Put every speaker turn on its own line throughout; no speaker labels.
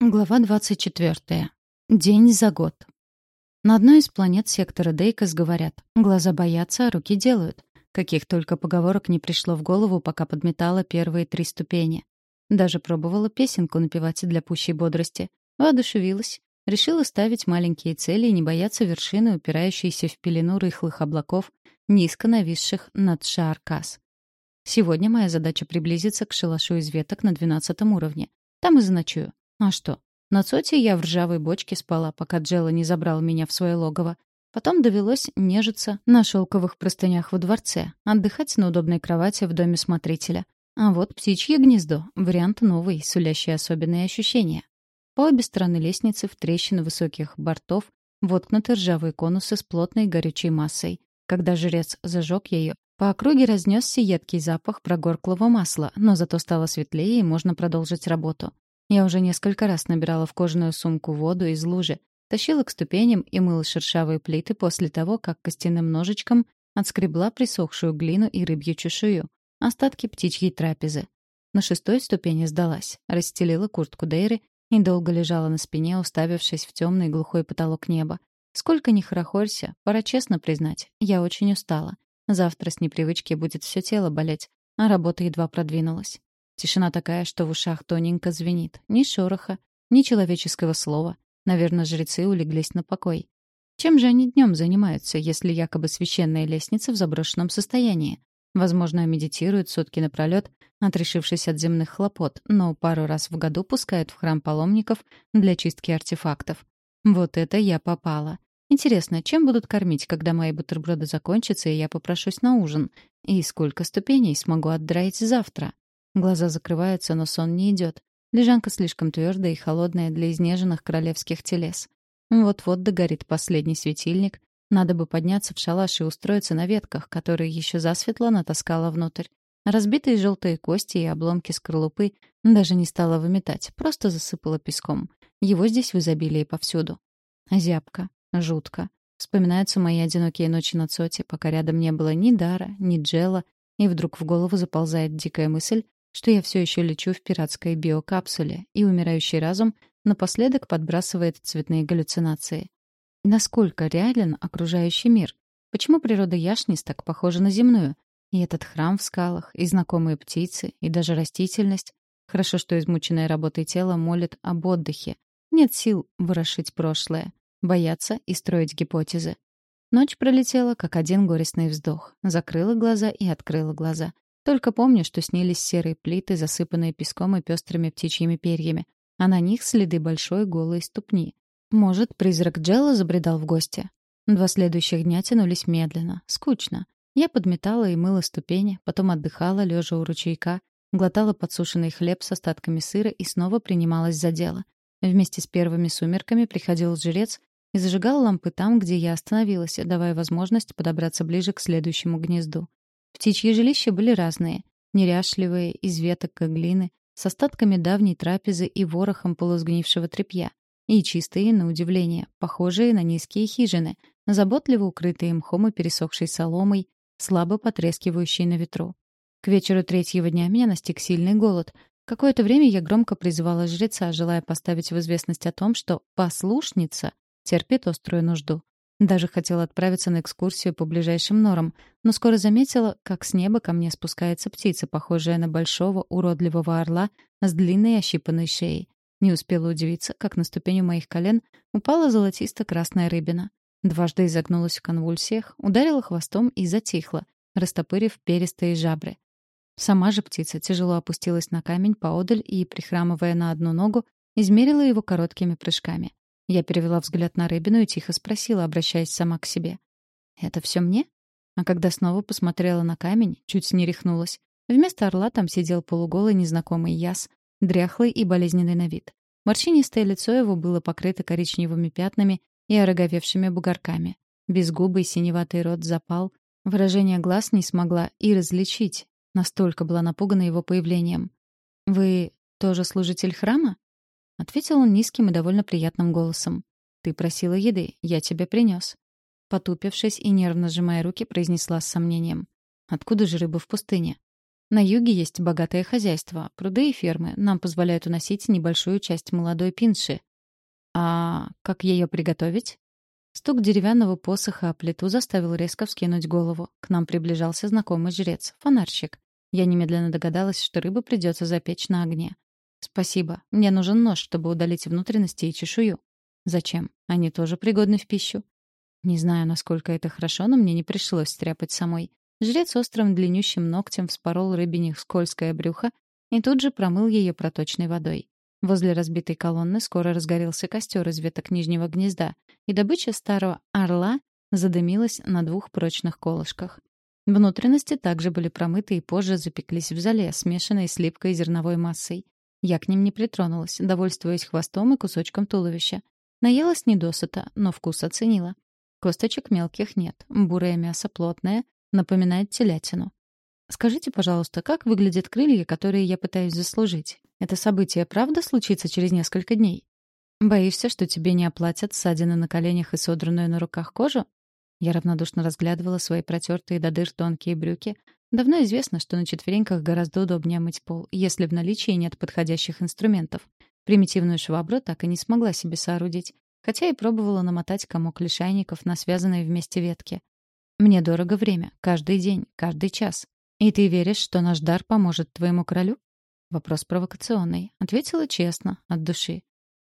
Глава 24. День за год. На одной из планет сектора Дейкос говорят «глаза боятся, а руки делают». Каких только поговорок не пришло в голову, пока подметала первые три ступени. Даже пробовала песенку напевать для пущей бодрости. Воодушевилась. Решила ставить маленькие цели и не бояться вершины, упирающейся в пелену рыхлых облаков, низко нависших над Шааркас. Сегодня моя задача приблизиться к шалашу из веток на двенадцатом уровне. Там и заночую. А что? На Цоте я в ржавой бочке спала, пока Джелла не забрал меня в свое логово. Потом довелось нежиться на шелковых простынях во дворце, отдыхать на удобной кровати в доме смотрителя. А вот птичье гнездо — вариант новый, сулящий особенные ощущения. По обе стороны лестницы в трещины высоких бортов воткнуты ржавые конусы с плотной горючей массой. Когда жрец зажег ее, по округе разнесся едкий запах прогорклого масла, но зато стало светлее и можно продолжить работу. Я уже несколько раз набирала в кожаную сумку воду из лужи, тащила к ступеням и мыла шершавые плиты после того, как костяным ножичком отскребла присохшую глину и рыбью чешую, остатки птичьей трапезы. На шестой ступени сдалась, расстелила куртку Дейры и долго лежала на спине, уставившись в темный глухой потолок неба. Сколько ни хорохорься, пора честно признать, я очень устала. Завтра с непривычки будет все тело болеть, а работа едва продвинулась. Тишина такая, что в ушах тоненько звенит. Ни шороха, ни человеческого слова. Наверное, жрецы улеглись на покой. Чем же они днем занимаются, если якобы священная лестница в заброшенном состоянии? Возможно, медитируют сутки напролёт, отрешившись от земных хлопот, но пару раз в году пускают в храм паломников для чистки артефактов. Вот это я попала. Интересно, чем будут кормить, когда мои бутерброды закончатся, и я попрошусь на ужин? И сколько ступеней смогу отдраить завтра? Глаза закрываются, но сон не идет. Лежанка слишком твердая и холодная для изнеженных королевских телес. Вот-вот догорит последний светильник. Надо бы подняться в шалаш и устроиться на ветках, которые еще засветло натаскала внутрь. Разбитые желтые кости и обломки скорлупы даже не стала выметать, просто засыпала песком. Его здесь в изобилии повсюду. Зябко, жутко. Вспоминаются мои одинокие ночи на Цоте, пока рядом не было ни Дара, ни Джела, и вдруг в голову заползает дикая мысль, что я все еще лечу в пиратской биокапсуле, и умирающий разум напоследок подбрасывает цветные галлюцинации. насколько реален окружающий мир? Почему природа Яшнис так похожа на земную? И этот храм в скалах, и знакомые птицы, и даже растительность. Хорошо, что измученное работой тело молит об отдыхе. Нет сил ворошить прошлое, бояться и строить гипотезы. Ночь пролетела, как один горестный вздох. Закрыла глаза и открыла глаза. Только помню, что снились серые плиты, засыпанные песком и пестрыми птичьими перьями, а на них следы большой голой ступни. Может, призрак Джелла забредал в гости? Два следующих дня тянулись медленно, скучно. Я подметала и мыла ступени, потом отдыхала, лежа у ручейка, глотала подсушенный хлеб с остатками сыра и снова принималась за дело. Вместе с первыми сумерками приходил жрец и зажигал лампы там, где я остановилась, давая возможность подобраться ближе к следующему гнезду. Птичьи жилища были разные. Неряшливые, из веток и глины, с остатками давней трапезы и ворохом полусгнившего тряпья. И чистые, на удивление, похожие на низкие хижины, заботливо укрытые мхом и пересохшей соломой, слабо потрескивающей на ветру. К вечеру третьего дня меня настиг сильный голод. Какое-то время я громко призывала жреца, желая поставить в известность о том, что послушница терпит острую нужду. Даже хотела отправиться на экскурсию по ближайшим норам, но скоро заметила, как с неба ко мне спускается птица, похожая на большого уродливого орла с длинной ощипанной шеей. Не успела удивиться, как на ступень моих колен упала золотисто-красная рыбина. Дважды изогнулась в конвульсиях, ударила хвостом и затихла, растопырив перистые жабры. Сама же птица тяжело опустилась на камень поодаль и, прихрамывая на одну ногу, измерила его короткими прыжками. Я перевела взгляд на рыбину и тихо спросила, обращаясь сама к себе. «Это все мне?» А когда снова посмотрела на камень, чуть не рехнулась. Вместо орла там сидел полуголый незнакомый яс, дряхлый и болезненный на вид. Морщинистое лицо его было покрыто коричневыми пятнами и ороговевшими бугорками. Безгубый синеватый рот запал. Выражение глаз не смогла и различить. Настолько была напугана его появлением. «Вы тоже служитель храма?» Ответил он низким и довольно приятным голосом. «Ты просила еды, я тебе принес». Потупившись и нервно сжимая руки, произнесла с сомнением. «Откуда же рыба в пустыне?» На юге есть богатое хозяйство, пруды и фермы. Нам позволяют уносить небольшую часть молодой пинши. А как ее приготовить? Стук деревянного посоха о плиту заставил резко вскинуть голову. К нам приближался знакомый жрец, фонарщик. Я немедленно догадалась, что рыбу придется запечь на огне. «Спасибо. Мне нужен нож, чтобы удалить внутренности и чешую». «Зачем? Они тоже пригодны в пищу». Не знаю, насколько это хорошо, но мне не пришлось стряпать самой. Жрец острым длиннющим ногтем вспорол рыбине скользкое брюхо и тут же промыл ее проточной водой. Возле разбитой колонны скоро разгорелся костер из веток нижнего гнезда, и добыча старого орла задымилась на двух прочных колышках. Внутренности также были промыты и позже запеклись в зале, смешанной с липкой зерновой массой. Я к ним не притронулась, довольствуясь хвостом и кусочком туловища. Наелась недосыта, но вкус оценила. Косточек мелких нет, бурое мясо плотное, напоминает телятину. Скажите, пожалуйста, как выглядят крылья, которые я пытаюсь заслужить? Это событие правда случится через несколько дней? Боишься, что тебе не оплатят ссадины на коленях и содранную на руках кожу? Я равнодушно разглядывала свои протертые до дыр тонкие брюки. Давно известно, что на четвереньках гораздо удобнее мыть пол, если в наличии нет подходящих инструментов. Примитивную швабру так и не смогла себе соорудить, хотя и пробовала намотать комок лишайников на связанные вместе ветки. Мне дорого время, каждый день, каждый час. И ты веришь, что наш дар поможет твоему королю? Вопрос провокационный. Ответила честно, от души.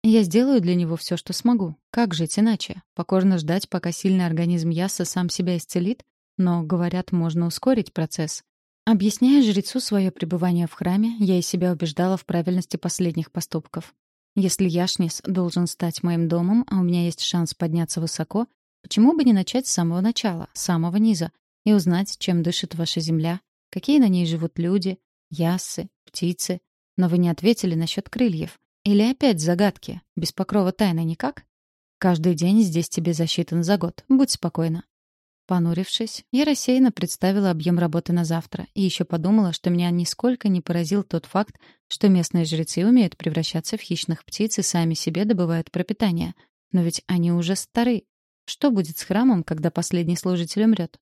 Я сделаю для него все, что смогу. Как жить иначе? Покорно ждать, пока сильный организм Яса сам себя исцелит? Но, говорят, можно ускорить процесс. Объясняя жрецу свое пребывание в храме, я и себя убеждала в правильности последних поступков. Если Яшнис должен стать моим домом, а у меня есть шанс подняться высоко, Почему бы не начать с самого начала, с самого низа, и узнать, чем дышит ваша земля, какие на ней живут люди, яссы, птицы. Но вы не ответили насчет крыльев. Или опять загадки, без покрова тайны никак? Каждый день здесь тебе засчитан за год, будь спокойна. Понурившись, я рассеянно представила объем работы на завтра и еще подумала, что меня нисколько не поразил тот факт, что местные жрецы умеют превращаться в хищных птиц и сами себе добывают пропитание. Но ведь они уже стары, что будет с храмом, когда последний служитель умрет?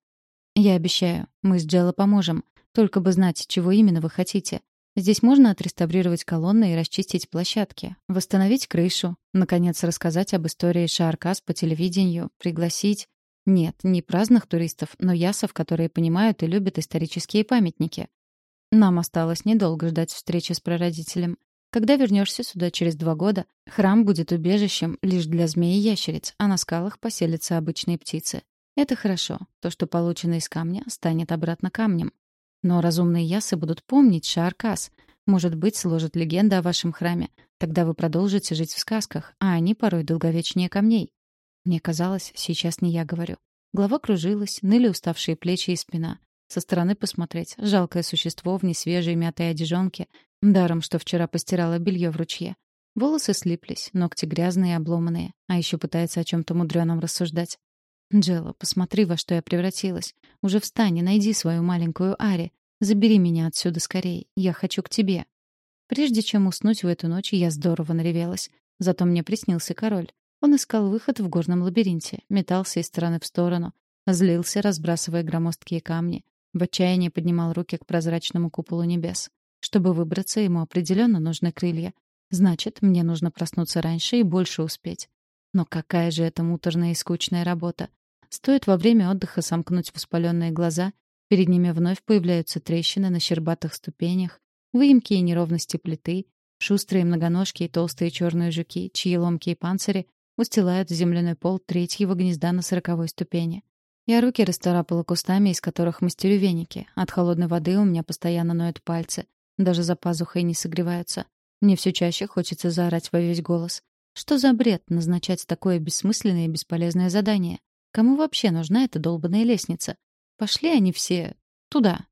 Я обещаю, мы с Джелло поможем. Только бы знать, чего именно вы хотите. Здесь можно отреставрировать колонны и расчистить площадки, восстановить крышу, наконец рассказать об истории Шааркас по телевидению, пригласить... Нет, не праздных туристов, но ясов, которые понимают и любят исторические памятники. Нам осталось недолго ждать встречи с прародителем. Когда вернешься сюда через два года, храм будет убежищем лишь для змей и ящериц, а на скалах поселятся обычные птицы. Это хорошо. То, что получено из камня, станет обратно камнем. Но разумные ясы будут помнить Шааркас. Может быть, сложат легенда о вашем храме. Тогда вы продолжите жить в сказках, а они порой долговечнее камней. Мне казалось, сейчас не я говорю. Голова кружилась, ныли уставшие плечи и спина. Со стороны посмотреть. Жалкое существо в несвежей мятой одежонке, Даром, что вчера постирала белье в ручье. Волосы слиплись, ногти грязные и обломанные, а еще пытается о чем-то мудреном рассуждать. «Джелла, посмотри, во что я превратилась. Уже встань и найди свою маленькую Ари. Забери меня отсюда скорее. Я хочу к тебе». Прежде чем уснуть в эту ночь, я здорово наревелась. Зато мне приснился король. Он искал выход в горном лабиринте, метался из стороны в сторону, злился, разбрасывая громоздкие камни. В отчаянии поднимал руки к прозрачному куполу небес. Чтобы выбраться, ему определенно нужны крылья. Значит, мне нужно проснуться раньше и больше успеть. Но какая же это муторная и скучная работа. Стоит во время отдыха сомкнуть воспаленные глаза, перед ними вновь появляются трещины на щербатых ступенях, выемки и неровности плиты, шустрые многоножки и толстые черные жуки, чьи ломкие панцири устилают земляной пол третьего гнезда на сороковой ступени. Я руки расторапала кустами, из которых мастерю веники. От холодной воды у меня постоянно ноют пальцы. Даже за пазухой не согреваются. Мне все чаще хочется заорать во весь голос. Что за бред назначать такое бессмысленное и бесполезное задание? Кому вообще нужна эта долбанная лестница? Пошли они все туда.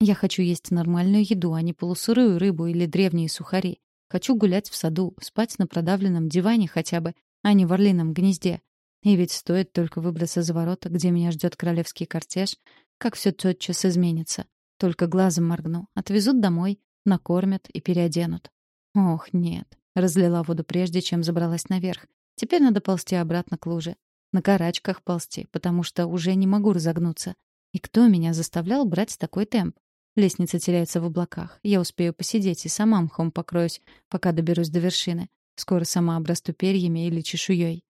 Я хочу есть нормальную еду, а не полусырую рыбу или древние сухари. Хочу гулять в саду, спать на продавленном диване хотя бы, а не в орлином гнезде. И ведь стоит только выбраться за ворота, где меня ждет королевский кортеж, как все тотчас изменится. Только глазом моргну. Отвезут домой, накормят и переоденут. Ох, нет. Разлила воду прежде, чем забралась наверх. Теперь надо ползти обратно к луже. На карачках ползти, потому что уже не могу разогнуться. И кто меня заставлял брать такой темп? Лестница теряется в облаках. Я успею посидеть и сама мхом покроюсь, пока доберусь до вершины. Скоро сама обрасту перьями или чешуей.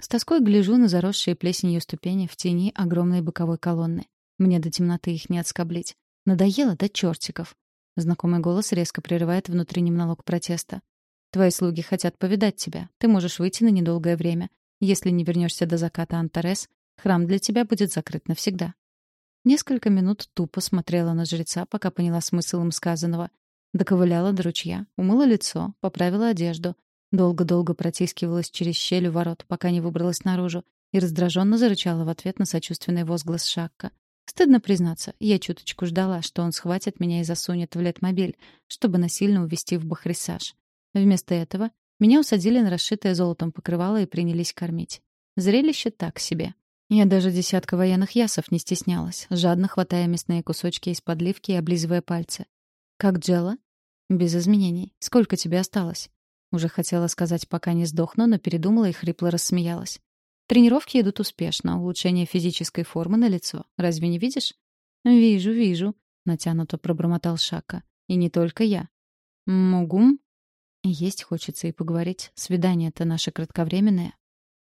С тоской гляжу на заросшие плесенью ступени в тени огромной боковой колонны. Мне до темноты их не отскоблить. Надоело до чертиков. Знакомый голос резко прерывает внутренний монолог протеста. «Твои слуги хотят повидать тебя. Ты можешь выйти на недолгое время. Если не вернешься до заката Антарес, храм для тебя будет закрыт навсегда. Несколько минут тупо смотрела на жреца, пока поняла смысл им сказанного. Доковыляла до ручья, умыла лицо, поправила одежду. Долго-долго протискивалась через щель у ворот, пока не выбралась наружу, и раздраженно зарычала в ответ на сочувственный возглас Шакка. Стыдно признаться, я чуточку ждала, что он схватит меня и засунет в летмобиль, чтобы насильно увезти в Бахрисаж. Вместо этого меня усадили на расшитое золотом покрывало и принялись кормить. Зрелище так себе. Я даже десятка военных ясов не стеснялась, жадно хватая мясные кусочки из подливки и облизывая пальцы. «Как Джелла?» «Без изменений. Сколько тебе осталось?» Уже хотела сказать, пока не сдохну, но передумала и хрипло рассмеялась. «Тренировки идут успешно, улучшение физической формы на лицо. Разве не видишь?» «Вижу, вижу», — натянуто пробормотал Шака. «И не только я». «Могум?» «Есть хочется и поговорить. Свидание-то наше кратковременное,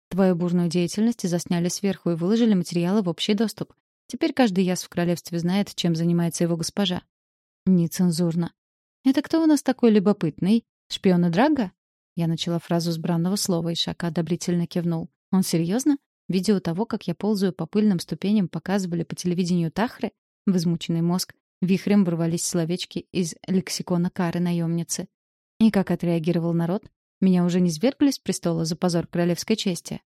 Твою бурную деятельность засняли сверху и выложили материалы в общий доступ. Теперь каждый яс в королевстве знает, чем занимается его госпожа. Нецензурно. «Это кто у нас такой любопытный? Шпион и Драга?» Я начала фразу с бранного слова, и Шака одобрительно кивнул. «Он серьезно? Видео того, как я ползаю по пыльным ступеням, показывали по телевидению Тахры?» Возмученный мозг. Вихрем ворвались словечки из лексикона кары наемницы. И как отреагировал народ? Меня уже не свергли с престола за позор королевской чести?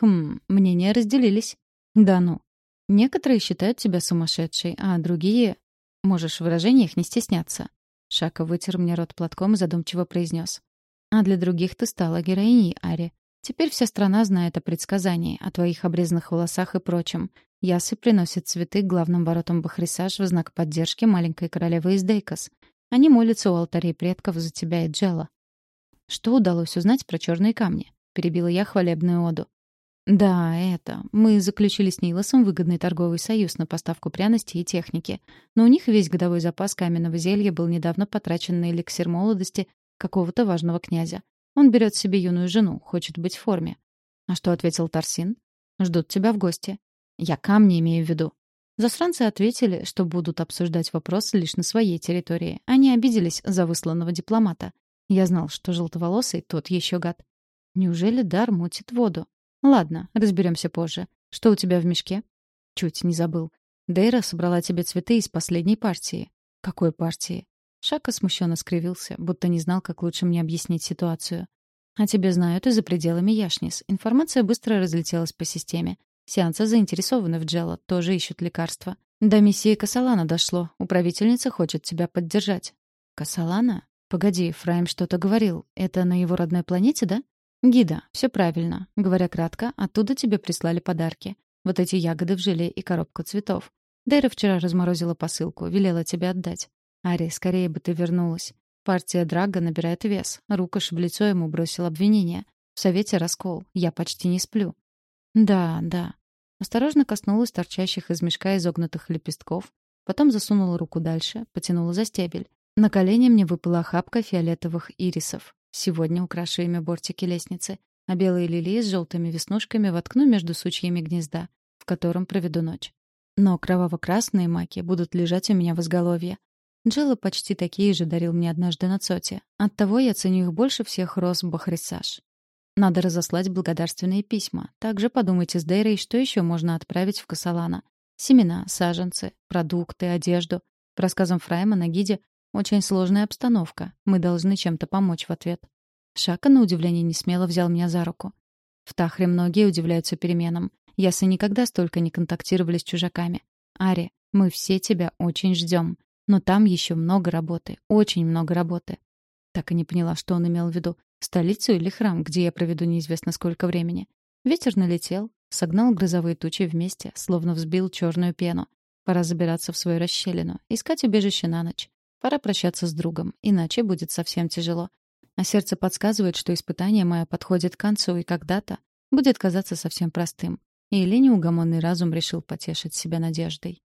Хм, мнения разделились. Да ну. Некоторые считают тебя сумасшедшей, а другие... Можешь в выражениях не стесняться. Шака вытер мне рот платком и задумчиво произнес. А для других ты стала героиней, Ари. Теперь вся страна знает о предсказании, о твоих обрезанных волосах и прочем. Ясы приносят цветы к главным воротам Бахрисаж в знак поддержки маленькой королевы из Дейкос. Они молятся у алтарей предков за тебя и Джела. Что удалось узнать про черные камни? Перебила я хвалебную оду. Да, это. Мы заключили с Нилосом выгодный торговый союз на поставку пряностей и техники. Но у них весь годовой запас каменного зелья был недавно потрачен на эликсир молодости какого-то важного князя. Он берет себе юную жену, хочет быть в форме. А что ответил Тарсин? Ждут тебя в гости. Я камни имею в виду. Засранцы ответили, что будут обсуждать вопрос лишь на своей территории. Они обиделись за высланного дипломата. Я знал, что желтоволосый тот еще гад. Неужели дар мутит воду? Ладно, разберемся позже. Что у тебя в мешке? Чуть не забыл. Дейра собрала тебе цветы из последней партии. Какой партии? Шака смущенно скривился, будто не знал, как лучше мне объяснить ситуацию. А тебе знают и за пределами Яшнис. Информация быстро разлетелась по системе. Сеансы заинтересованы в Джелла, тоже ищут лекарства. До миссии Касалана дошло. Управительница хочет тебя поддержать. Касалана? Погоди, Фрайм что-то говорил. Это на его родной планете, да? Гида, все правильно. Говоря кратко, оттуда тебе прислали подарки. Вот эти ягоды в желе и коробку цветов. Дэра вчера разморозила посылку, велела тебе отдать. Ари, скорее бы ты вернулась. Партия Драга набирает вес. Рукаш в лицо ему бросил обвинение. В совете раскол. Я почти не сплю. Да, да. Осторожно коснулась торчащих из мешка изогнутых лепестков, потом засунула руку дальше, потянула за стебель. На колени мне выпала охапка фиолетовых ирисов. Сегодня украшу ими бортики лестницы, а белые лилии с желтыми веснушками воткну между сучьями гнезда, в котором проведу ночь. Но кроваво-красные маки будут лежать у меня в изголовье. Джелла почти такие же дарил мне однажды на Цоте. Оттого я ценю их больше всех роз Бахрисаж. Надо разослать благодарственные письма. Также подумайте с Дейрой, что еще можно отправить в Касалана. Семена, саженцы, продукты, одежду. По рассказам Фрайма на гиде очень сложная обстановка. Мы должны чем-то помочь в ответ. Шака, на удивление, не смело взял меня за руку. В Тахре многие удивляются переменам. Ясы никогда столько не контактировали с чужаками. Ари, мы все тебя очень ждем. Но там еще много работы. Очень много работы. Так и не поняла, что он имел в виду. Столицу или храм, где я проведу неизвестно сколько времени. Ветер налетел, согнал грозовые тучи вместе, словно взбил черную пену. Пора забираться в свою расщелину, искать убежище на ночь. Пора прощаться с другом, иначе будет совсем тяжело. А сердце подсказывает, что испытание мое подходит к концу и когда-то будет казаться совсем простым. Или неугомонный разум решил потешить себя надеждой.